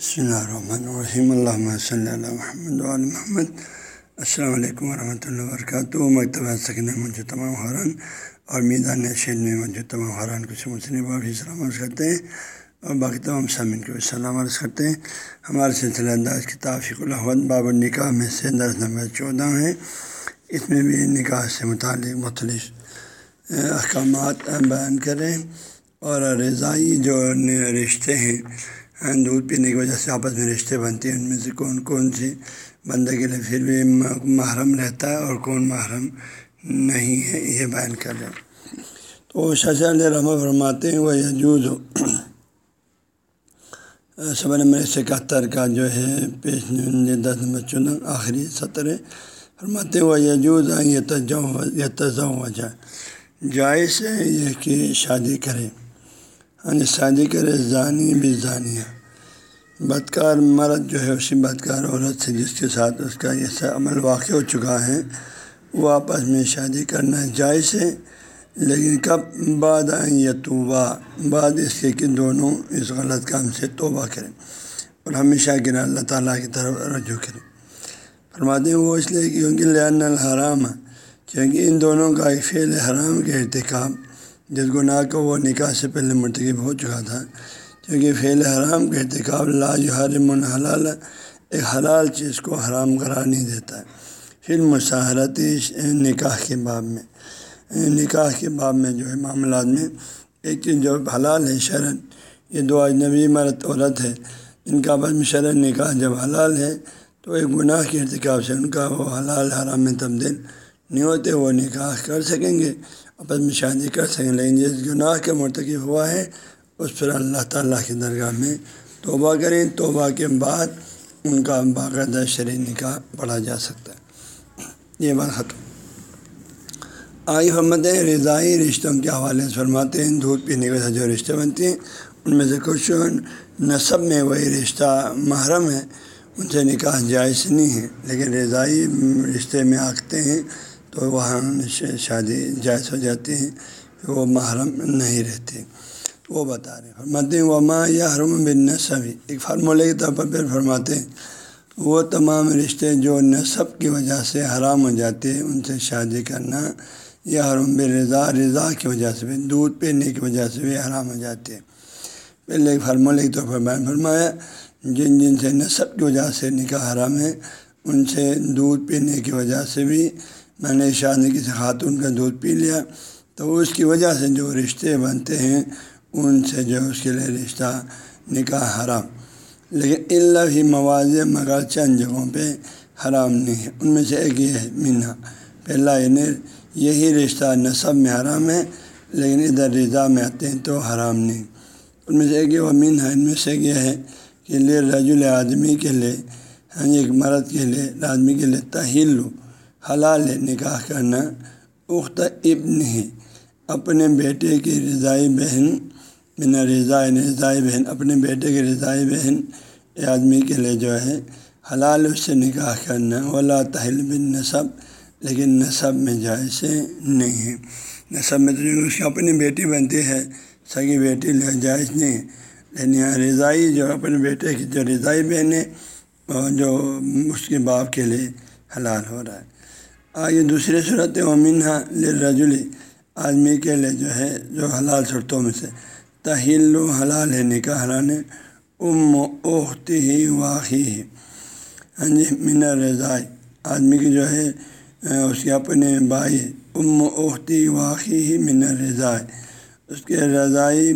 بسم اللہ الرحمن الرحیم اللہ صلی اللہ محمد محمد السلام علیکم ورحمۃ اللہ وبرکاتہ مکتبہ سکن موجود تمام حران اور میدان شہر میں موجود تمام حران کو مسلم بھی سلام کرتے ہیں اور باقی تمام سامعین کو بھی سلام عرض کرتے ہیں ہمارے سلسلہ انداز کتاب فک الحمد باب النکاح میں سے درس نمبر چودہ ہے اس میں بھی نکاح سے متعلق مختلف احکامات بیان کریں اور رضائی جو رشتے ہیں دودھ پینے کی وجہ سے آپس میں رشتے بنتے ہیں۔ ان میں سے کون کون سے بندے کے لیے پھر بھی محرم رہتا ہے اور کون محرم نہیں ہے، یہ بیان کر رہے ہیں۔ تو شاہ رحمہ فرماتے ہیں، وہ یجوز ہو۔ سب نمبر اکہتر کا جو ہے پیش دس نمبر چودہ آخری سطر ہے۔ فرماتے وہ یجوز یہ تجو یہ تجو وجہ جائز ہے یہ کہ شادی کرے یعنی شادی کرے زانی بھی زانیہ بدکار مرد جو ہے، اسی بدکار عورت سے جس کے ساتھ اس کا یہ عمل واقع ہو چکا ہے، وہ آپس میں شادی کرنا جائز ہے، لیکن کب؟ بعد آئیں یا توبہ بعد اس کے کہ دونوں اس غلط کام سے توبہ کریں اور ہمیشہ گرا اللہ تعالیٰ کی طرف رجوع کریں۔ فرماتے ہیں، وہ اس لیے کیونکہ لان الحرام، کیونکہ ان دونوں کا ایک فعل حرام کے ارتکاب جس گناہ کو وہ نکاح سے پہلے مرتکب ہو چکا تھا کیونکہ فعل حرام کا ارتکاب لا حرم الحلال، ایک حلال چیز کو حرام قرار نہیں دیتا۔ ہے پھر مشاہرتی نکاح کے باب میں، نکاح کے باب میں جو ہے معاملات میں، ایک چیز جو حلال ہے، شرن۔ یہ دو اجنبی مرد عورت ہے ان کا آپس میں شرن نکاح جب حلال ہے، تو ایک گناہ کے ارتکاب سے ان کا وہ حلال حرام میں تبدیل۔ نہیں ہوتے، وہ نکاح کر سکیں گے آپس میں شادی کر سکیں لیکن جس گناہ کے مرتکب ہوا ہے، اس پر اللہ تعالیٰ کی درگاہ میں توبہ کریں۔ توبہ کے بعد ان کا باقاعدہ شرع نکاح پڑھا جا سکتا ہے۔ یہ بات ختم۔ آئی حمد رضائی رشتوں کے حوالے سے فرماتے ہیں، دودھ پینے کے ساتھ جو رشتے بنتے ہیں، ان میں سے کچھ نصب میں وہی رشتہ محرم ہے، ان سے نکاح جائز نہیں ہے۔ لیکن رضائی رشتے میں آکتے ہیں تو وہاں شادی جائز ہو جاتی ہیں، وہ محرم نہیں رہتے وہ بتا رہے فرماتے ہیں، وما یا حرم بن نصبی ایک فارمولے کے طور پر پھر فرماتے ہیں، وہ تمام رشتے جو نصب کی وجہ سے حرام ہو جاتے ہیں، ان سے شادی کرنا یا حرم بن رضا رضا کی وجہ سے بھی دودھ پینے کی وجہ سے بھی حرام ہو جاتے ہیں۔ پہلے ایک فارمولے کے طور پر بیان فرمایا، جن جن سے نصب کی وجہ سے نکاح حرام ہے، ان سے دودھ پینے کی وجہ سے بھی میں نے شادی کسی خاتون کا دودھ پی لیا، تو اس کی وجہ سے جو رشتے بنتے ہیں، ان سے جو اس کے لیے رشتہ نکاح حرام۔ لیکن اللہ ہی موازے مگر چند جگہوں پہ حرام نہیں ہے۔ ان میں سے ایک یہ ہے مینا پہلا یعنی یہی رشتہ نصب میں حرام ہے، لیکن ادھر رضا میں آتے ہیں تو حرام نہیں۔ ان میں سے ایک یہ مین ہے ان میں سے یہ ہے کہ لے رجل آدمی کے لیے ہاں ایک مرد کے لیے، آدمی کے لیے تہل حلال نکاح کرنا اخت ابن ہے۔ اپنے بیٹے کی رضائی بہن، بنا رضاء رضائی بہن، اپنے بیٹے کی رضائی بہن آدمی کے لیے جو ہے، حلال اس سے نکاح کرنا، ولا تحل بن نصب لیکن نصب میں جائز نہیں ہے نصب میں تو اس کی اپنی بیٹی بنتی ہے، سگی بیٹی لے جائز نہیں ہے۔ لیکن یہاں رضائی جو اپنے بیٹے کی جو رضائی بہن ہے جو اس کے باپ کے لیے حلال ہو رہا ہے۔ آگے دوسری صورت امین رجولی آدمی کے لیے جو ہے، جو حلال صورتوں میں سے تہل و حلال ہے، نکاح حلال ہے ام اوختی ہی واقعی ہے ہاں جی مینا رضائی آدمی کی جو ہے، اس کے اپنے بھائی ام اوختی واقعی ہی مینا رضائی اس کے رضائی،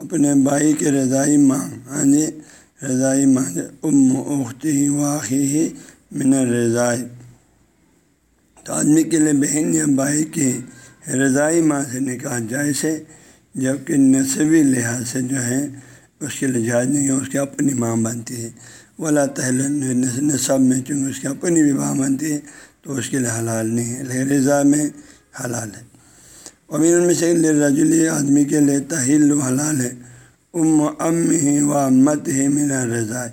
اپنے بھائی کے رضائی ماں ہاں جی رضائی ماں ام اوختی واقعی ہی مینا رضائی تو آدمی کے لیے بہن یا بھائی کی رضائی ماں سے نکاح جائز ہے، جبکہ نصبی لحاظ سے جو ہے، اس کے لیے جائز نہیں ہے، اس کی اپنی ماں بنتی ہے۔ ولا تحل نصب میں، چونکہ اس کی اپنی بھی ماں بنتی ہے، تو اس کے لیے حلال نہیں ہے۔ لیکن رضا میں حلال ہے۔ امین ان میں سے رجلی آدمی کے لیے تحل و حلال ہے۔ ام ام ہی و امت ہی مینا رضا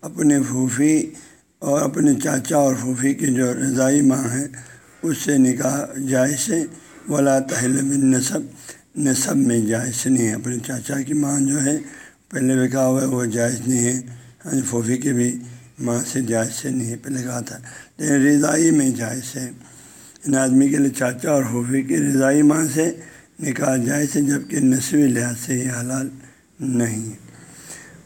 اپنے پھوپھی اور اپنے چاچا اور پھوپھی کی جو رضائی ماں ہے، اس سے نکاح جائز ہے۔ ولا تحل بن نصب نصب میں جائز نہیں ہے۔ اپنے چاچا کی ماں جو ہے، پہلے بھی کہا ہوا ہے، وہ جائز نہیں ہے۔ ہاں جی، پھوپھی کے بھی ماں سے جائز سے نہیں ہے، پہلے کہا تھا۔ لیکن رضائی میں جائز ہے۔ ان آدمی کے لیے چاچا اور پھوپھی کی رضائی ماں سے نکاح جائز ہے، جبکہ نسوی لحاظ سے یہ حلال نہیں ہے۔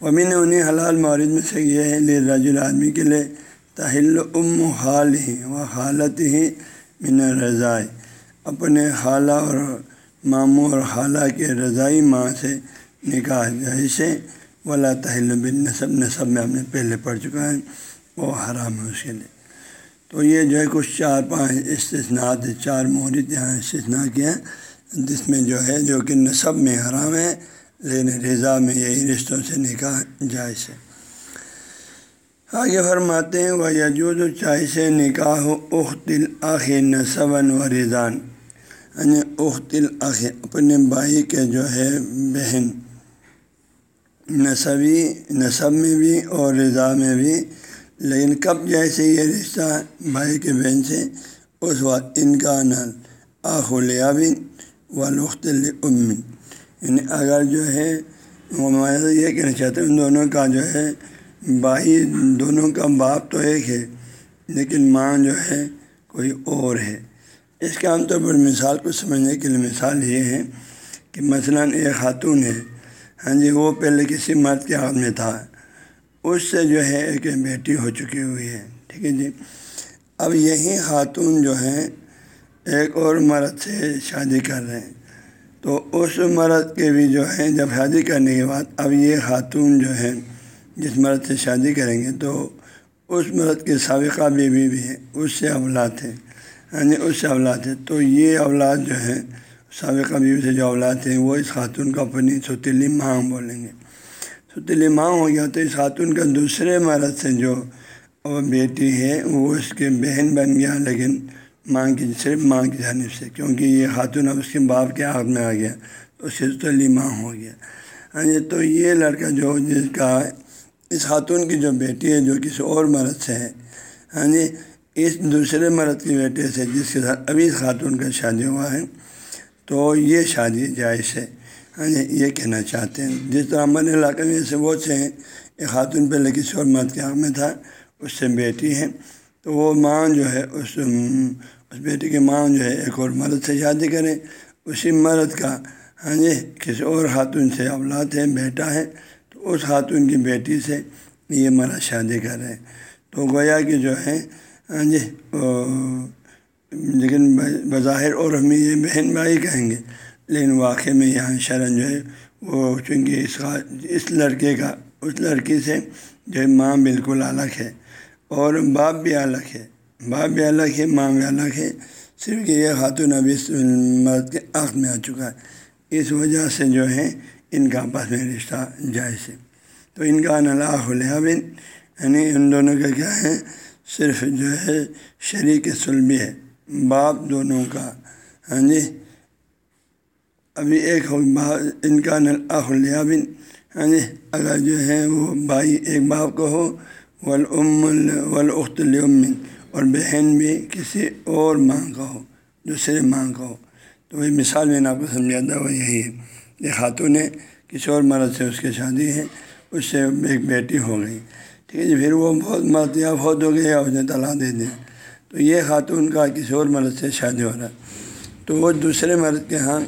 ومین انہیں حلال مورد میں سے یہ ہے لے رج آدمی کے لیے تحل ام حال ہی و حالت ہی من رضائے اپنے خالہ اور ماموں اور خالہ کے رضائی ماں سے نکاح جیسے ولا تحل بن نصب نصب میں ہم نے پہلے پڑھ چکا ہے۔ وہ حرام ہے اس کے لیے۔ تو یہ جو ہے کچھ چار پانچ استثنات چار مورد یہاں استثنا کیا جس میں جو ہے، جو کہ نصب میں حرام ہے، لیکن رضا میں یہی رشتوں سے نکاح جائز ہے۔ آگے فرماتے ہیں وہ یجوز و چائے سے نکاح ہو اخت العخ نصباً و رضان یعنی اخت العخ اپنے بھائی کے جو ہے بہن۔ نصبی، نصب میں بھی اور رضا میں بھی۔ لیکن کب جیسے یہ رشتہ بھائی کے بہن سے، اس وقت ان کا نل آخ الیابن و لخت الامن یعنی اگر جو ہے، وہ یہ کہنا چاہتے ہیں، ان دونوں کا جو ہے بھائی دونوں کا باپ تو ایک ہے، لیکن ماں جو ہے کوئی اور ہے۔ اس کے عام طور پر مثال کو سمجھنے کے لیے مثال یہ ہے کہ مثلاً ایک خاتون ہے۔ ہاں جی وہ پہلے کسی مرد کے ہاتھ میں تھا۔ اس سے جو ہے ایک بیٹی ہو چکی ہوئی ہے۔ ٹھیک ہے جی؟ اب یہی خاتون جو ہے ایک اور مرد سے شادی کر رہے ہیں۔ تو اس مرد کے بھی جو ہے جب شادی کرنے کے بعد اب یہ خاتون جو ہے جس مرد سے شادی کریں گے تو اس مرد کے سابقہ بیوی بھی ہے اس سے اولاد ہے یعنی اس سے اولاد ہے تو یہ اولاد جو ہے سابقہ بیوی سے جو اولاد ہیں، وہ اس خاتون کو اپنی ستیلی ماں بولیں گے۔ ستیلی ماں ہو گیا تو اس خاتون کا دوسرے مرد سے جو بیٹی ہے، وہ اس کے بہن بن گیا، لیکن ماں کی، صرف ماں کی جانب سے، کیونکہ یہ خاتون اب اس کے باپ کے ہاتھ میں آ گیا، تو اس ستیلی ماں ہو گیا۔ ہاں جی تو یہ لڑکا جو جس کا اس خاتون کی جو بیٹی ہے جو کسی اور مرد سے ہے ہاں جی اس دوسرے مرد کی بیٹے سے جس کے ساتھ ابھی اس خاتون کا شادی ہوا ہے، تو یہ شادی جائز ہے۔ ہاں جی یہ کہنا چاہتے ہیں۔ جس طرح ہمارے علاقے میں ایسے بہت سے ہیں ایک خاتون پہلے کسی اور مرد کے حق میں تھا، اس سے بیٹی ہے۔ تو وہ ماں جو ہے، اس اس بیٹی کی ماں جو ہے، ایک اور مرد سے شادی کریں اسی مرد کا ہاں جی کسی اور خاتون سے اولاد ہے، بیٹا ہے۔ اس خاتون کی بیٹی سے یہ مرد شادی کر رہے ہیں۔ تو گویا کہ جو ہے ہاں جی لیکن بظاہر اور ہمیں یہ بہن بھائی کہیں گے، لیکن واقعی میں یہاں شرن جو ہے، وہ چونکہ اس کا، اس لڑکے کا، اس لڑکی سے جو ہے ماں بالکل الگ ہے اور باپ بھی الگ ہے۔ باپ بھی الگ ہے، ماں بھی الگ ہے۔ صرف کہ یہ خاتون ابھی اس مرد کے آنکھ میں آ چکا ہے۔ اس وجہ سے جو ہے ان کا آپس میں رشتہ جائز ہے۔ تو ان کا نلاخ الحبن یعنی ان دونوں کا کیا ہے، صرف جو ہے شریک سلبی ہے۔ باپ دونوں کا ہاں جی۔ ابھی ایک ہو، ان کا نلاخ الحبن ہاں جی۔ اگر جو ہے وہ بھائی ایک باپ کو ہو ولام ولاخت المن اور بہن بھی کسی اور ماں کا ہو، دوسرے ماں کا ہو۔ تو وہی مثال میں نے آپ کو سمجھا تھا وہ یہی ہے۔ یہ خاتون ہے کسی اور مرد سے اس کی شادی ہے، اس سے ایک بیٹی ہو گئی۔ ٹھیک ہے جی پھر وہ بہت مرد یا بہت ہو گئی یا اس نے طلاق دے دیا تو یہ خاتون کا کسی اور مرد سے شادی ہو رہا ہے۔ تو وہ دوسرے مرد کے ہاں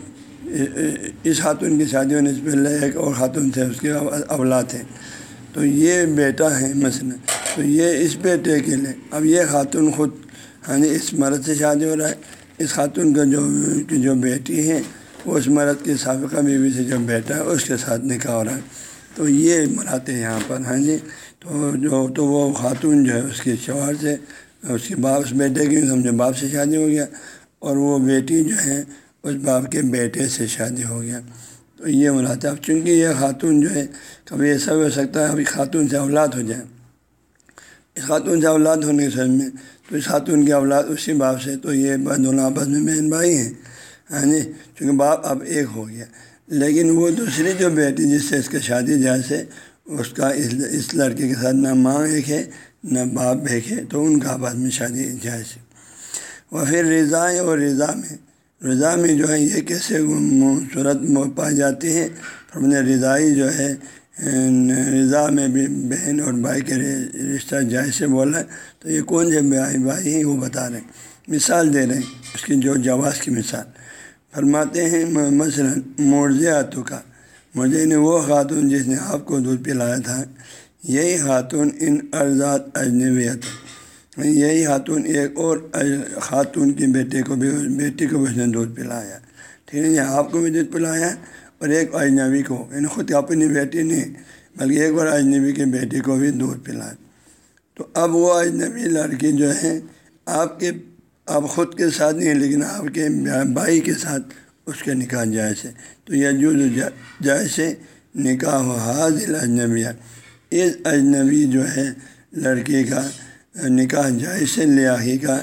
اس خاتون کی شادی ہونے سے پہلے ایک اور خاتون سے اس کے اولاد ہیں۔ تو یہ بیٹا ہے مثلا۔ تو یہ اس بیٹے کے لیے، اب یہ خاتون خود ہاں جی اس مرد سے شادی ہو رہا ہے۔ اس خاتون کا جو، کی جو بیٹی ہے وہ اس مرد کے سابقہ بیوی سے جو بیٹا ہے، اس کے ساتھ نکاح ہو رہا ہے۔ تو یہ مراتے ہیں یہاں پر ہاں جی؟ تو جو تو وہ خاتون جو ہے، اس کے شوہر سے، اس کے باپ، اس بیٹے کی سمجھو باپ سے شادی ہو گیا اور وہ بیٹی جو ہے، اس باپ کے بیٹے سے شادی ہو گیا۔ تو یہ مراد ہے اب چونکہ یہ خاتون جو ہے، کبھی ایسا بھی ہو سکتا ہے، ابھی خاتون سے اولاد ہو جائے۔ اس خاتون سے اولاد ہونے کے سمجھ میں، تو اس خاتون کی اولاد اسی باپ سے، تو یہ دونوں آپس میں بہن بھائی ہیں۔ ہاں جی چونکہ باپ اب ایک ہو گیا۔ لیکن وہ دوسری جو بیٹی جس سے اس کا شادی جیسے اس کا اس اس لڑکے کے ساتھ نہ ماں ایک ہے، نہ باپ ایک ہے، تو ان کا آپس میں شادی جائز ہے۔ وہ پھر رضا اور رضا میں رضا میں جو ہے، یہ کیسے صورت پائی جاتی ہے اپنے رضائی جو ہے، رضا میں بھی بہن اور بھائی کے رشتہ جائز سے بولا ہے۔ تو یہ کون سے بھائی؟ بھائی ہیں وہ بتا رہے ہیں۔ مثال دے رہے ہیں، اس کی جو جواز کی مثال۔ فرماتے ہیں مثلاً مرضیاتوں کا۔ مجھے نے وہ خاتون جس نے آپ کو دودھ پلایا تھا، یہی خاتون ان ارزات اجنبیت یہی خاتون ایک اور خاتون کی بیٹے کو بھی، بیٹی کو بھی اس نے دودھ پلایا۔ ٹھیک ہے آپ کو بھی دودھ پلایا اور ایک اجنبی کو۔ یعنی خود اپنی بیٹی نہیں، بلکہ ایک اور اجنبی کی بیٹی کو بھی دودھ پلایا۔ تو اب وہ اجنبی لڑکی جو ہے، آپ کے آپ خود کے ساتھ نہیں لیکن آپ کے بھائی کے ساتھ اس کے نکاح جائز ہے۔ تو یہ جو جائز ہے نکاح و حاضل اجنبیہ اس اجنبی جو ہے، لڑکی کا نکاح جائز سے لیاہی کا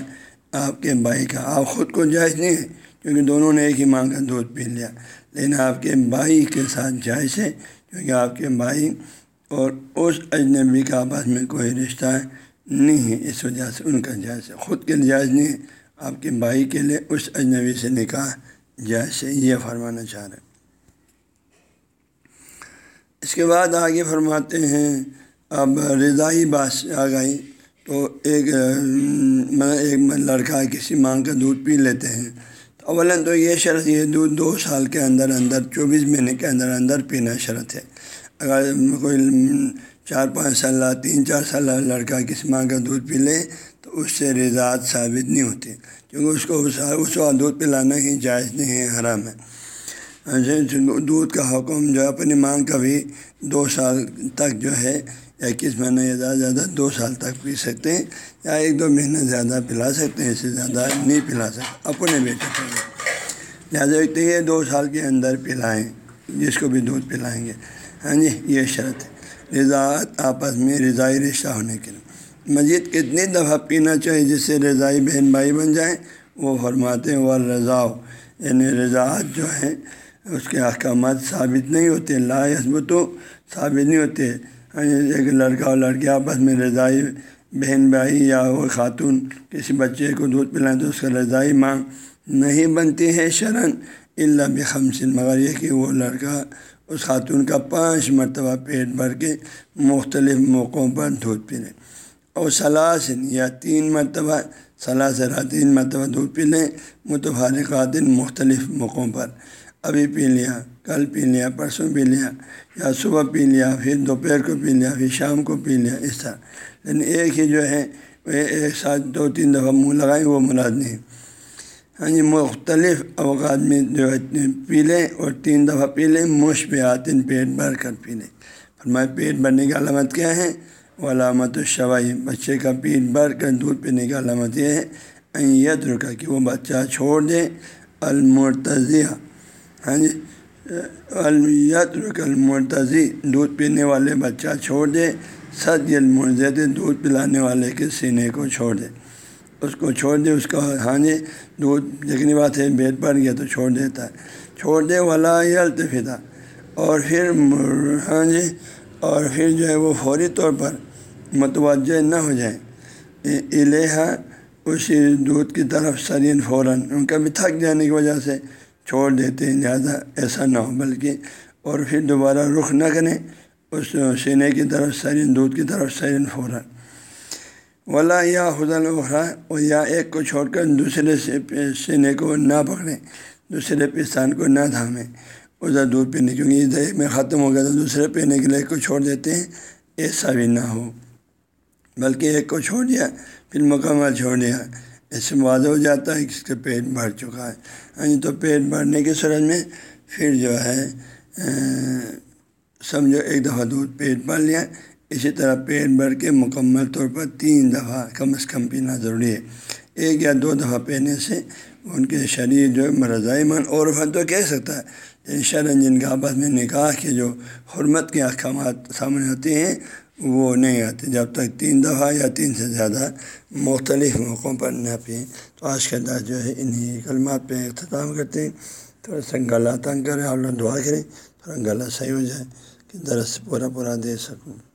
آپ کے بھائی کا۔ آپ خود کو جائز نہیں ہے، کیونکہ دونوں نے ایک ہی ماں کا دودھ پی لیا۔ لیکن آپ کے بھائی کے ساتھ جائز ہے، کیونکہ آپ کے بھائی اور اس اجنبی کا آپس میں کوئی رشتہ ہے۔ نہیں ہے اس وجہ سے ان کا جائز ہے۔ خود کے لیے جائز نہیں ہے، آپ کے بھائی کے لیے اس اجنبی سے نکاح جائز ہے، یہ فرمانا چاہ رہے اس کے بعد آگے فرماتے ہیں، اب رضائی باس آ گئی تو ایک ایک لڑکا کسی ماں کا دودھ پی لیتے ہیں۔ تو تو یہ شرط، یہ دودھ دو سال کے اندر اندر، چوبیس مہینے کے اندر اندر پینا شرط ہے۔ اگر کوئی چار پانچ سال تین چار سال لڑکا کسی ماں کا دودھ پی لے تو اس سے رضاعت ثابت نہیں ہوتی۔ کیونکہ اس کو اس وقت دودھ پلانا ہی جائز نہیں ہے، حرام ہے۔ ہاں جی، دودھ کا حکم جو ہے، اپنی ماں کا بھی دو سال تک جو ہے اکیس مہینہ یا زیادہ زیادہ دو سال تک پی سکتے ہیں، یا ایک دو مہینہ زیادہ پلا سکتے ہیں، اس سے زیادہ نہیں پلا سکتے، اپنے بیٹے کو۔ لہٰذا ایک تو یہ دو سال کے اندر پلائیں، جس کو بھی دودھ پلائیں گے۔ ہاں جی یہ شرط ہے۔ رضاعت آپس میں رضائی رشتہ ہونے کے لیے۔ مزید کتنی دفعہ پینا چاہیے جس سے رضائی بہن بھائی بن جائیں، وہ فرماتے ہیں وہ رضاؤ یعنی رضاعت جو ہے، اس کے احکامات ثابت نہیں ہوتے، لا حسب تو ثابت نہیں ہوتے۔ یعنی ایک لڑکا اور لڑکی آپس میں رضائی بہن بھائی یا وہ خاتون کسی بچے کو دودھ پلائیں تو اس کا رضائی ماں نہیں بنتی ہے شرن اللہ بخمسن مگر یہ کہ وہ لڑکا اس خاتون کا پانچ مرتبہ پیٹ بھر کے مختلف موقعوں پر دودھ پی لیں اور سلاسن یا تین مرتبہ سلاسرا تین مرتبہ دودھ پی لیں متفارقات مختلف موقعوں پر۔ ابھی پی لیا، کل پی لیا، پرسوں پی لیا، یا صبح پی لیا، پھر دوپہر کو پی لیا، پھر شام کو پی لیا، اس طرح۔ لیکن ایک ہی جو ہے، ایک ساتھ دو تین دفعہ منہ لگائیں وہ مراد نہیں۔ ہاں جی مختلف اوقات میں جو ہے پی لیں اور تین دفعہ پی لیں مش پہ آتے پیٹ بھر کر پی لیں۔ فرمائے پیٹ بھرنے کی علامت کیا ہے؟ وہ علامت الشوائی بچے کا پیٹ بھر کر دودھ پینے کی علامت یہ ہے یت رکا کہ وہ بچہ چھوڑ دے۔ المرتضیہ ہاں جی المیت رک المرتضی دودھ پینے والے بچہ چھوڑ دے۔ سد المرزد دودھ پلانے والے کے سینے کو چھوڑ دے۔ اس کو چھوڑ دے، اس کا ہاں جی دودھ جتنی بات ہے بیٹ پڑ گیا تو چھوڑ دیتا ہے۔ چھوڑ دے والا التفا اور پھر ہاں جی اور پھر جو ہے وہ فوری طور پر متوجہ نہ ہو جائیں الحا اسی دودھ کی طرف سرین فوراً۔ ان کا بھی تھک جانے کی وجہ سے چھوڑ دیتے ہیں، لہٰذا ایسا نہ ہو، بلکہ اور پھر دوبارہ رخ نہ کریں، اس سینے کی طرف سرین، دودھ کی طرف سرین فوراً۔ ولا یا حضل اخرا اور یا ایک کو چھوڑ کر دوسرے سے سینے کو نہ پکڑیں، دوسرے پستان کو نہ تھامیں۔ ادھر دودھ پینے کیونکہ ادھر ایک میں ختم ہو گیا تو دوسرے پینے کے لیے ایک کو چھوڑ دیتے ہیں، ایسا بھی نہ ہو۔ بلکہ ایک کو چھوڑ دیا، پھر مکمل چھوڑ دیا۔ اس سے واضح ہو جاتا ہے کہ اس کا پیٹ بھر چکا ہے۔ یعنی تو پیٹ بھرنے کی صورت میں پھر جو ہے سمجھو ایک دفعہ دودھ پیٹ بھر لیا اسی طرح پیٹ بھر کے مکمل طور پر تین دفعہ کم از کم پینا ضروری ہے۔ ایک یا دو دفعہ پینے سے ان کے شریر جو مرضائی من اور فن تو کہہ سکتا ہے۔ شرن جن کے آپس میں نکاح کے جو حرمت کے احکامات سامنے ہوتے ہیں، وہ نہیں آتے۔ جب تک تین دفعہ یا تین سے زیادہ مختلف موقعوں پر نہ پئیں، تو آج کا دس جو ہے انہیں کلمات پہ اختتام کرتے ہیں۔ تھوڑا سا گلا تنگ کریں، اور دعا کریں، تھوڑا گلا صحیح ہو جائے کہ درس پورا پورا دے سکوں۔